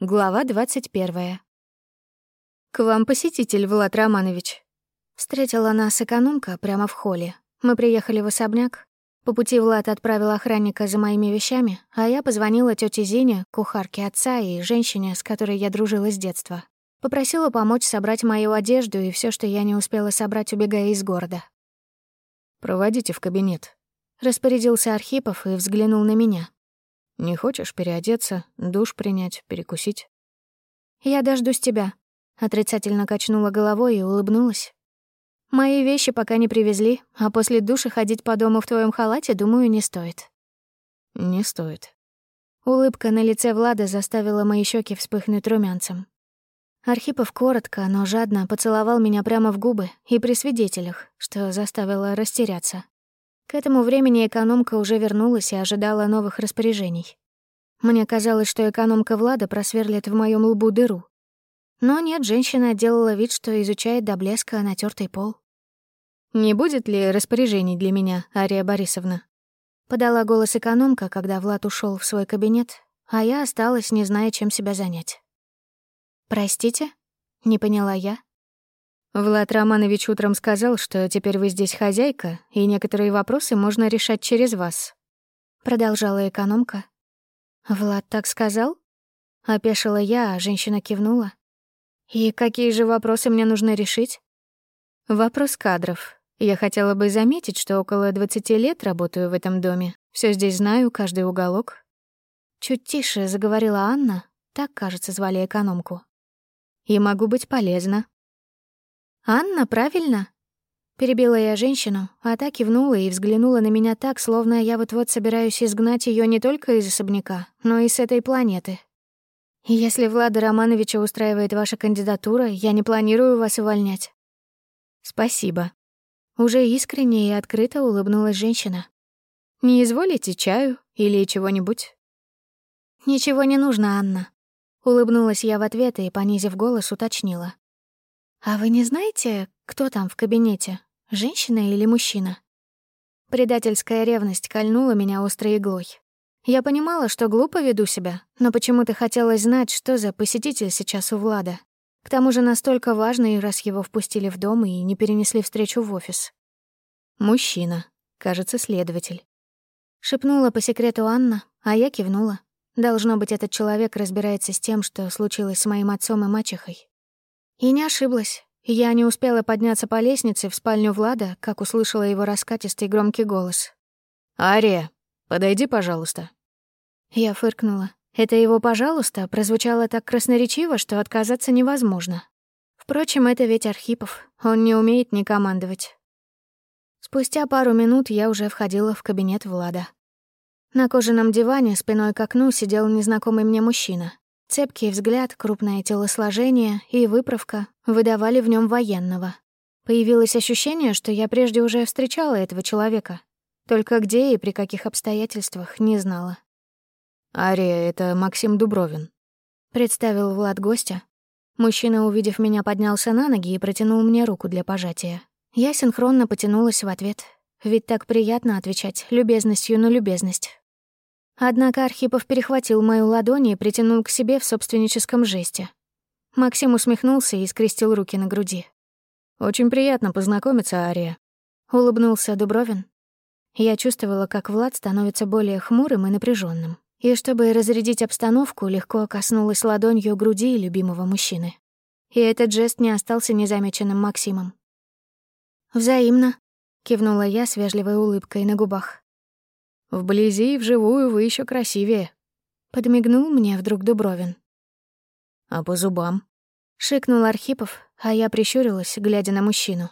Глава 21. «К вам посетитель, Влад Романович». Встретила нас экономка прямо в холле. Мы приехали в особняк. По пути Влад отправил охранника за моими вещами, а я позвонила тете Зине, кухарке отца и женщине, с которой я дружила с детства. Попросила помочь собрать мою одежду и все, что я не успела собрать, убегая из города. «Проводите в кабинет», — распорядился Архипов и взглянул на меня. Не хочешь переодеться, душ принять, перекусить? Я дождусь тебя. Отрицательно качнула головой и улыбнулась. Мои вещи пока не привезли, а после душа ходить по дому в твоем халате, думаю, не стоит. Не стоит. Улыбка на лице Влада заставила мои щеки вспыхнуть румянцем. Архипов коротко, но жадно поцеловал меня прямо в губы и при свидетелях, что заставило растеряться. К этому времени экономка уже вернулась и ожидала новых распоряжений. Мне казалось, что экономка Влада просверлит в моем лбу дыру. Но нет, женщина делала вид, что изучает до блеска натертый пол. «Не будет ли распоряжений для меня, Ария Борисовна?» Подала голос экономка, когда Влад ушел в свой кабинет, а я осталась, не зная, чем себя занять. «Простите?» — не поняла я. Влад Романович утром сказал, что теперь вы здесь хозяйка, и некоторые вопросы можно решать через вас. Продолжала экономка. Влад так сказал? Опешила я, а женщина кивнула. И какие же вопросы мне нужно решить? Вопрос кадров. Я хотела бы заметить, что около 20 лет работаю в этом доме. Все здесь знаю, каждый уголок. Чуть тише заговорила Анна, так, кажется, звали экономку. И могу быть полезна, «Анна, правильно?» Перебила я женщину, а та кивнула и взглянула на меня так, словно я вот-вот собираюсь изгнать ее не только из особняка, но и с этой планеты. «Если Влада Романовича устраивает ваша кандидатура, я не планирую вас увольнять». «Спасибо». Уже искренне и открыто улыбнулась женщина. «Не изволите чаю или чего-нибудь?» «Ничего не нужно, Анна». Улыбнулась я в ответ и, понизив голос, уточнила. «А вы не знаете, кто там в кабинете, женщина или мужчина?» Предательская ревность кольнула меня острой иглой. Я понимала, что глупо веду себя, но почему-то хотелось знать, что за посетитель сейчас у Влада. К тому же настолько важный, раз его впустили в дом и не перенесли встречу в офис. «Мужчина. Кажется, следователь». Шепнула по секрету Анна, а я кивнула. Должно быть, этот человек разбирается с тем, что случилось с моим отцом и мачехой. И не ошиблась. Я не успела подняться по лестнице в спальню Влада, как услышала его раскатистый громкий голос. «Ария, подойди, пожалуйста». Я фыркнула. Это его «пожалуйста» прозвучало так красноречиво, что отказаться невозможно. Впрочем, это ведь Архипов. Он не умеет не командовать. Спустя пару минут я уже входила в кабинет Влада. На кожаном диване спиной к окну сидел незнакомый мне мужчина. Цепкий взгляд, крупное телосложение и выправка выдавали в нем военного. Появилось ощущение, что я прежде уже встречала этого человека. Только где и при каких обстоятельствах не знала. «Ария, это Максим Дубровин», — представил Влад гостя. Мужчина, увидев меня, поднялся на ноги и протянул мне руку для пожатия. Я синхронно потянулась в ответ. Ведь так приятно отвечать любезностью на любезность. Однако Архипов перехватил мою ладонь и притянул к себе в собственническом жесте. Максим усмехнулся и скрестил руки на груди. «Очень приятно познакомиться, Ария», — улыбнулся Дубровин. Я чувствовала, как Влад становится более хмурым и напряженным, и, чтобы разрядить обстановку, легко коснулась ладонью груди любимого мужчины. И этот жест не остался незамеченным Максимом. «Взаимно», — кивнула я с вежливой улыбкой на губах. Вблизи и вживую вы еще красивее. Подмигнул мне вдруг Дубровин. А по зубам? Шикнул Архипов, а я прищурилась, глядя на мужчину.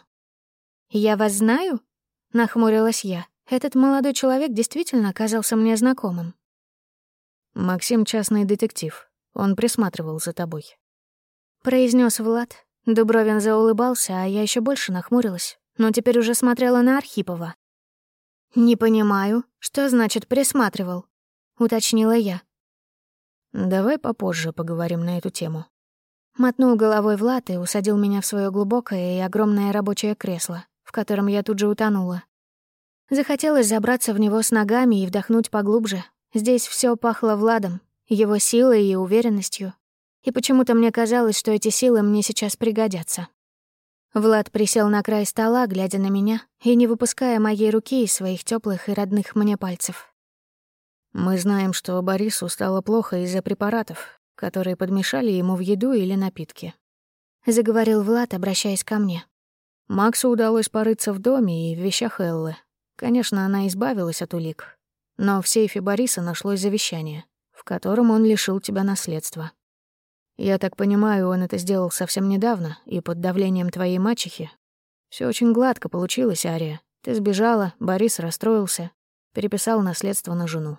«Я вас знаю?» — нахмурилась я. Этот молодой человек действительно оказался мне знакомым. «Максим — частный детектив. Он присматривал за тобой». Произнес Влад. Дубровин заулыбался, а я еще больше нахмурилась, но теперь уже смотрела на Архипова. «Не понимаю, что значит «присматривал», — уточнила я. «Давай попозже поговорим на эту тему». Мотнул головой Влад и усадил меня в свое глубокое и огромное рабочее кресло, в котором я тут же утонула. Захотелось забраться в него с ногами и вдохнуть поглубже. Здесь все пахло Владом, его силой и уверенностью. и почему-то мне казалось, что эти силы мне сейчас пригодятся. Влад присел на край стола, глядя на меня и не выпуская моей руки из своих теплых и родных мне пальцев. «Мы знаем, что Борису стало плохо из-за препаратов, которые подмешали ему в еду или напитки», — заговорил Влад, обращаясь ко мне. Максу удалось порыться в доме и в вещах Эллы. Конечно, она избавилась от улик. Но в сейфе Бориса нашлось завещание, в котором он лишил тебя наследства. Я так понимаю, он это сделал совсем недавно и под давлением твоей мачехи. Все очень гладко получилось, Ария. Ты сбежала, Борис расстроился, переписал наследство на жену.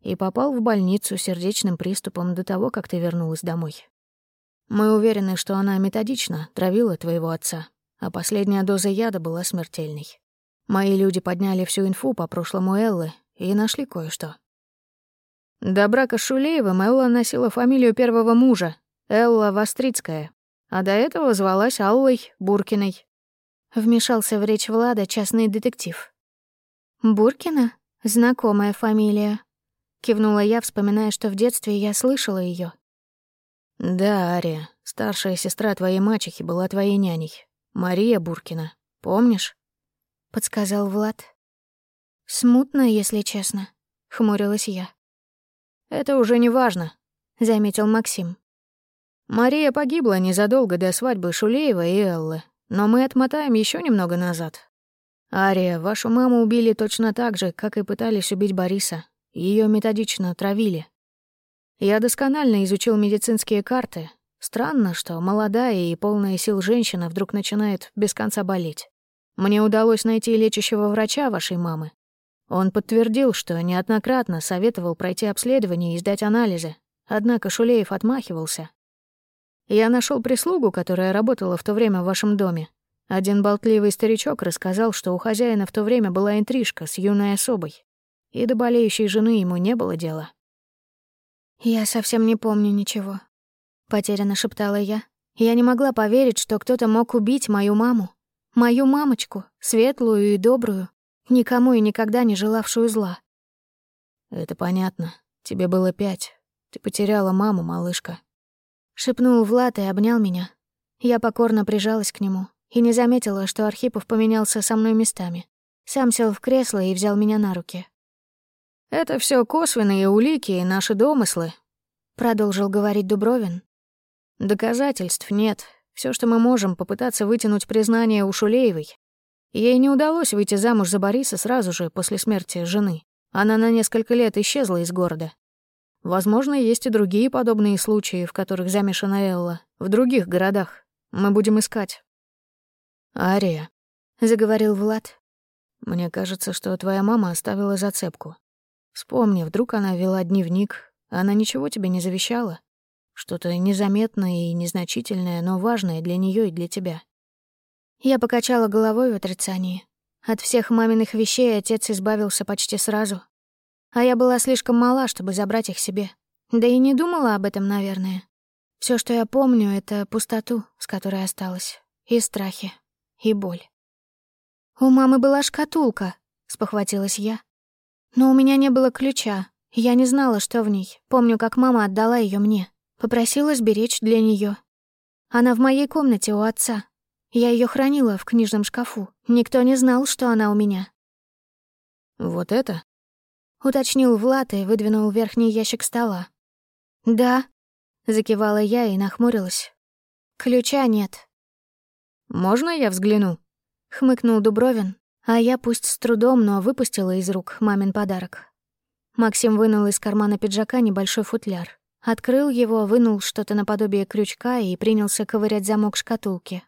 И попал в больницу с сердечным приступом до того, как ты вернулась домой. Мы уверены, что она методично травила твоего отца, а последняя доза яда была смертельной. Мои люди подняли всю инфу по прошлому Эллы и нашли кое-что. До брака с Шулеевым Элла носила фамилию первого мужа, Элла Вострицкая, а до этого звалась Аллой Буркиной. Вмешался в речь Влада частный детектив. «Буркина? Знакомая фамилия», — кивнула я, вспоминая, что в детстве я слышала ее. «Да, Ария, старшая сестра твоей мачехи была твоей няней. Мария Буркина. Помнишь?» — подсказал Влад. «Смутно, если честно», — хмурилась я. «Это уже не важно», — заметил Максим. «Мария погибла незадолго до свадьбы Шулеева и Эллы, но мы отмотаем еще немного назад. Ария, вашу маму убили точно так же, как и пытались убить Бориса. Ее методично травили. Я досконально изучил медицинские карты. Странно, что молодая и полная сил женщина вдруг начинает без конца болеть. Мне удалось найти лечащего врача вашей мамы, он подтвердил, что неоднократно советовал пройти обследование и сдать анализы, однако Шулеев отмахивался. Я нашел прислугу, которая работала в то время в вашем доме. Один болтливый старичок рассказал, что у хозяина в то время была интрижка с юной особой, и до болеющей жены ему не было дела. «Я совсем не помню ничего», — потерянно шептала я. Я не могла поверить, что кто-то мог убить мою маму. Мою мамочку, светлую и добрую, никому и никогда не желавшую зла. «Это понятно. Тебе было пять. Ты потеряла маму, малышка». Шепнул Влад и обнял меня. Я покорно прижалась к нему и не заметила, что Архипов поменялся со мной местами. Сам сел в кресло и взял меня на руки. «Это все косвенные улики и наши домыслы», — продолжил говорить Дубровин. «Доказательств нет. Все, что мы можем, попытаться вытянуть признание у Шулеевой, Ей не удалось выйти замуж за Бориса сразу же после смерти жены. Она на несколько лет исчезла из города. Возможно, есть и другие подобные случаи, в которых замешана Элла, в других городах. Мы будем искать. «Ария», — заговорил Влад, — «мне кажется, что твоя мама оставила зацепку. Вспомни, вдруг она вела дневник, она ничего тебе не завещала? Что-то незаметное и незначительное, но важное для нее и для тебя. Я покачала головой в отрицании. От всех маминых вещей отец избавился почти сразу. А я была слишком мала, чтобы забрать их себе. Да и не думала об этом, наверное. Все, что я помню, — это пустоту, с которой осталась, и страхи, и боль. «У мамы была шкатулка», — спохватилась я. «Но у меня не было ключа, я не знала, что в ней. Помню, как мама отдала ее мне. Попросила сберечь для нее. Она в моей комнате у отца, я ее хранила в книжном шкафу. Никто не знал, что она у меня. «Вот это?» — уточнил Влад и выдвинул верхний ящик стола. «Да», — закивала я и нахмурилась. «Ключа нет». «Можно я взгляну?» — хмыкнул Дубровин, а я пусть с трудом, но выпустила из рук мамин подарок. Максим вынул из кармана пиджака небольшой футляр. Открыл его, вынул что-то наподобие крючка и принялся ковырять замок шкатулки.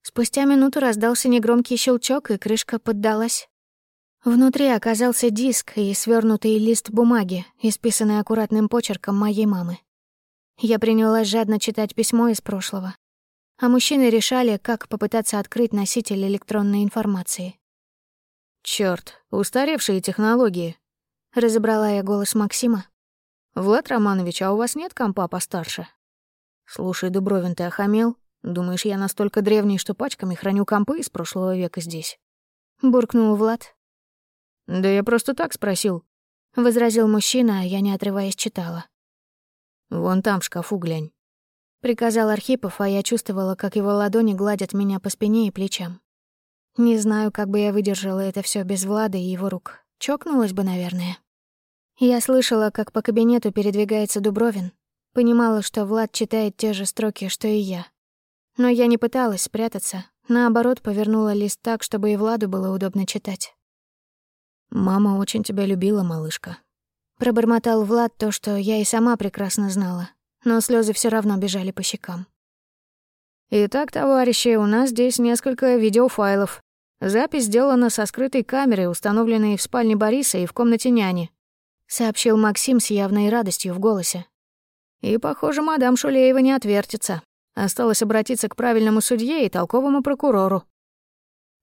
Спустя минуту раздался негромкий щелчок, и крышка поддалась. Внутри оказался диск и свернутый лист бумаги, исписанный аккуратным почерком моей мамы. Я принялась жадно читать письмо из прошлого. А мужчины решали, как попытаться открыть носитель электронной информации. «Чёрт, устаревшие технологии», — разобрала я голос Максима. «Влад Романович, а у вас нет компа постарше?» «Слушай, Дубровин, ты охамел? Думаешь, я настолько древний, что пачками храню компы из прошлого века здесь?» Буркнул Влад. «Да я просто так спросил», — возразил мужчина, а я, не отрываясь, читала. «Вон там в шкафу глянь. приказал Архипов, а я чувствовала, как его ладони гладят меня по спине и плечам. Не знаю, как бы я выдержала это все без Влада и его рук. Чокнулась бы, наверное. Я слышала, как по кабинету передвигается Дубровин. Понимала, что Влад читает те же строки, что и я. Но я не пыталась спрятаться. Наоборот, повернула лист так, чтобы и Владу было удобно читать. «Мама очень тебя любила, малышка». Пробормотал Влад то, что я и сама прекрасно знала, но слезы все равно бежали по щекам. «Итак, товарищи, у нас здесь несколько видеофайлов. Запись сделана со скрытой камерой, установленной в спальне Бориса и в комнате няни», — сообщил Максим с явной радостью в голосе. «И, похоже, мадам Шулеева не отвертится. Осталось обратиться к правильному судье и толковому прокурору».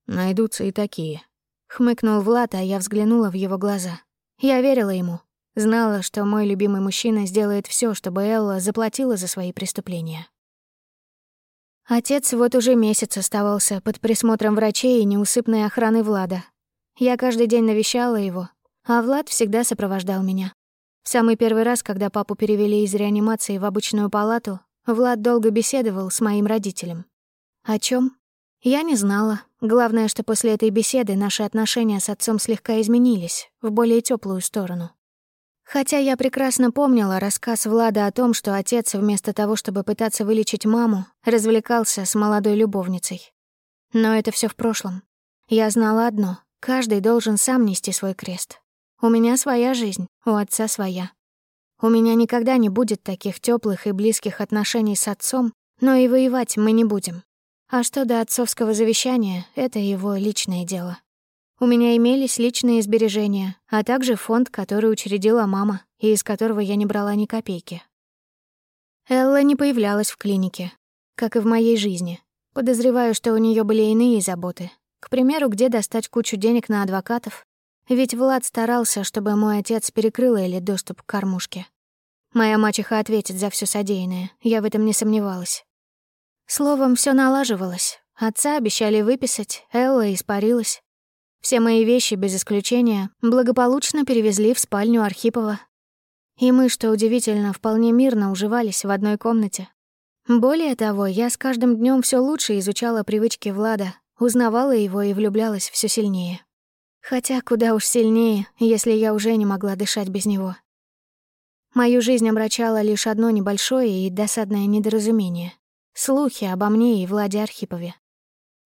«Найдутся и такие», Хмыкнул Влад, а я взглянула в его глаза. Я верила ему. Знала, что мой любимый мужчина сделает все, чтобы Элла заплатила за свои преступления. Отец вот уже месяц оставался под присмотром врачей и неусыпной охраны Влада. Я каждый день навещала его, а Влад всегда сопровождал меня. В самый первый раз, когда папу перевели из реанимации в обычную палату, Влад долго беседовал с моим родителем. О чем? Я не знала. Главное, что после этой беседы наши отношения с отцом слегка изменились, в более теплую сторону. Хотя я прекрасно помнила рассказ Влада о том, что отец, вместо того, чтобы пытаться вылечить маму, развлекался с молодой любовницей. Но это все в прошлом. Я знала одно — каждый должен сам нести свой крест. У меня своя жизнь, у отца своя. У меня никогда не будет таких теплых и близких отношений с отцом, но и воевать мы не будем. А что до отцовского завещания, это его личное дело. У меня имелись личные сбережения, а также фонд, который учредила мама, и из которого я не брала ни копейки. Элла не появлялась в клинике, как и в моей жизни. Подозреваю, что у нее были иные заботы. К примеру, где достать кучу денег на адвокатов. Ведь Влад старался, чтобы мой отец перекрыл Элли доступ к кормушке. Моя мачеха ответит за все содеянное, я в этом не сомневалась. Словом, все налаживалось. Отца обещали выписать, Элла испарилась. Все мои вещи, без исключения, благополучно перевезли в спальню Архипова. И мы, что удивительно, вполне мирно уживались в одной комнате. Более того, я с каждым днем все лучше изучала привычки Влада, узнавала его и влюблялась все сильнее. Хотя куда уж сильнее, если я уже не могла дышать без него. Мою жизнь омрачало лишь одно небольшое и досадное недоразумение. Слухи обо мне и Владе Архипове.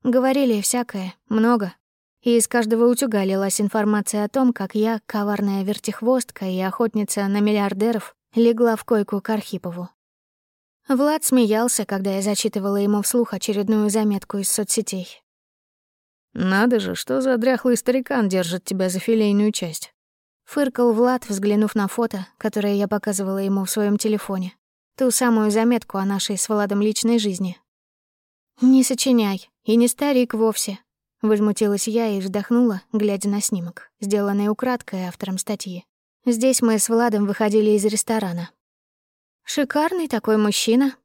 Говорили всякое, много. И из каждого утюга лилась информация о том, как я, коварная вертихвостка и охотница на миллиардеров, легла в койку к Архипову. Влад смеялся, когда я зачитывала ему вслух очередную заметку из соцсетей. «Надо же, что за дряхлый старикан держит тебя за филейную часть?» Фыркал Влад, взглянув на фото, которое я показывала ему в своем телефоне. Ту самую заметку о нашей с Владом личной жизни. «Не сочиняй, и не старик вовсе», — возмутилась я и вздохнула, глядя на снимок, сделанный украдкой автором статьи. Здесь мы с Владом выходили из ресторана. «Шикарный такой мужчина».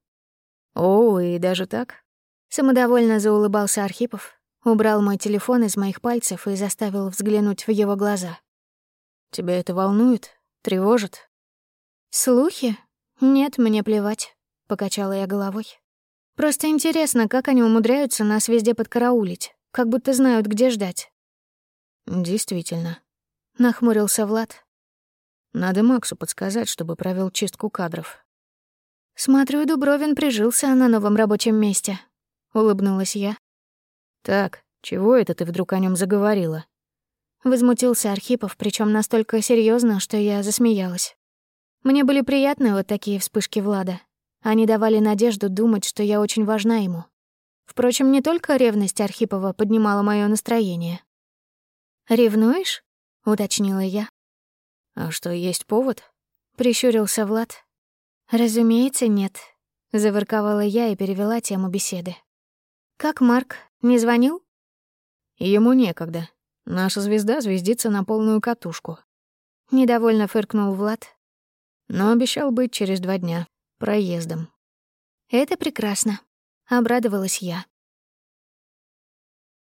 «О, и даже так?» Самодовольно заулыбался Архипов, убрал мой телефон из моих пальцев и заставил взглянуть в его глаза. «Тебя это волнует? Тревожит?» «Слухи? «Нет, мне плевать», — покачала я головой. «Просто интересно, как они умудряются нас везде подкараулить, как будто знают, где ждать». «Действительно», — нахмурился Влад. «Надо Максу подсказать, чтобы провел чистку кадров». «Смотрю, Дубровин прижился на новом рабочем месте», — улыбнулась я. «Так, чего это ты вдруг о нем заговорила?» Возмутился Архипов, причем настолько серьезно, что я засмеялась. Мне были приятны вот такие вспышки Влада. Они давали надежду думать, что я очень важна ему. Впрочем, не только ревность Архипова поднимала мое настроение. «Ревнуешь?» — уточнила я. «А что, есть повод?» — прищурился Влад. «Разумеется, нет», — заворковала я и перевела тему беседы. «Как Марк? Не звонил?» «Ему некогда. Наша звезда звездится на полную катушку». Недовольно фыркнул Влад, но обещал быть через два дня, проездом. «Это прекрасно», — обрадовалась я.